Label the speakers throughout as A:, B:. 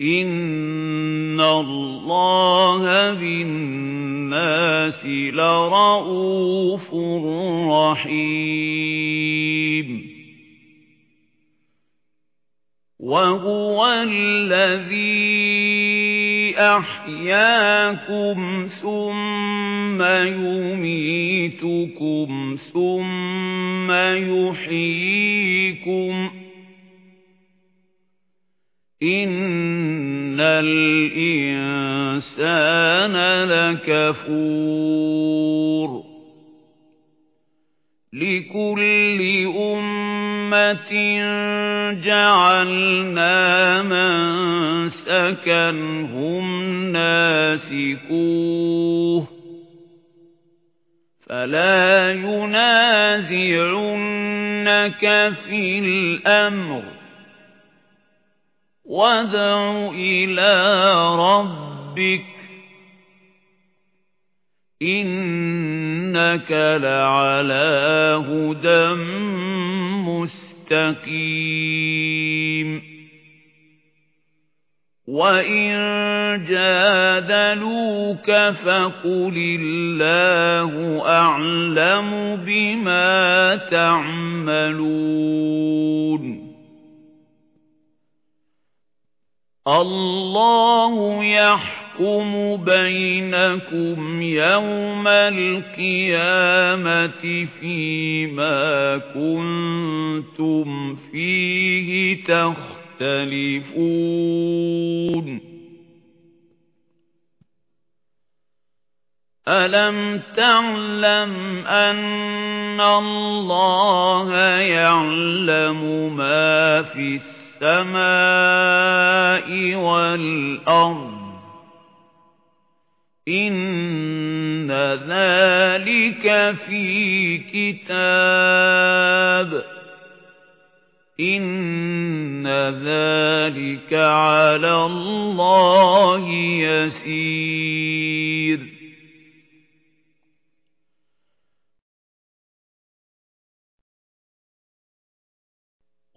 A: إِنَّ اللَّهَ بِالنَّاسِ لَرَءُوفٌ رَحِيمٌ وَهُوَ الَّذِي أَحْيَاكُمْ ثُمَّ يُمِيتُكُمْ ثُمَّ يُحْيِيكُمْ إِنَّ الْإِنسَانَ لَكَفُورٌ لِكُلِّ أُمَّةٍ جَعَلْنَا مَنسَكًا هُمْ نَاسِكُوهُ فَلَا يُنَازِعُنَّكَ فِي الْأَمْرِ وَادْعُ إِلَى رَبِّكَ إِنَّكَ لَعَلَى هُدًى مُسْتَقِيمٍ. وَإِن جَادَلُوكَ فَقُلِ اللَّهُ أَعْلَمُ بِمَا تَعْمَلُونَ. اللَّهُ يَحْكُمُ بَيْنَكُمْ يَوْمَ الْقِيَامَةِ فِيمَا كُنتُمْ فِيهِ تَخْتَلِفُونَ. أَلَمْ تَعْلَمْ أَنَّ اللَّهَ يَعْلَمُ مَا فِي السَّمَاءِ السَّمَاءِ وَالْأَرْضِ. إِنَّ ذَلِكَ فِي كِتَابٍ. إِنَّ ذَلِكَ عَلَى اللَّهِ يَسِيرٌ.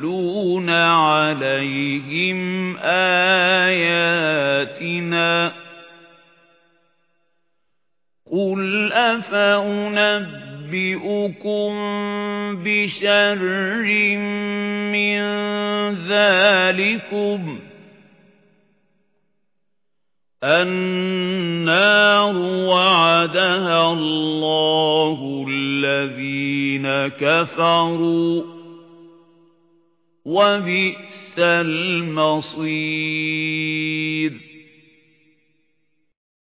A: يَتْلُونَ عَلَيْهِمْ آيَاتِنَا قُلْ أَفَأُنَبِّئُكُم بِشَرٍّ مِّن ذَلِكُمْ النَّارُ وَعَدَهَا اللَّهُ الَّذِينَ كَفَرُوا وَبِئْسَ الْمَصِيرُ.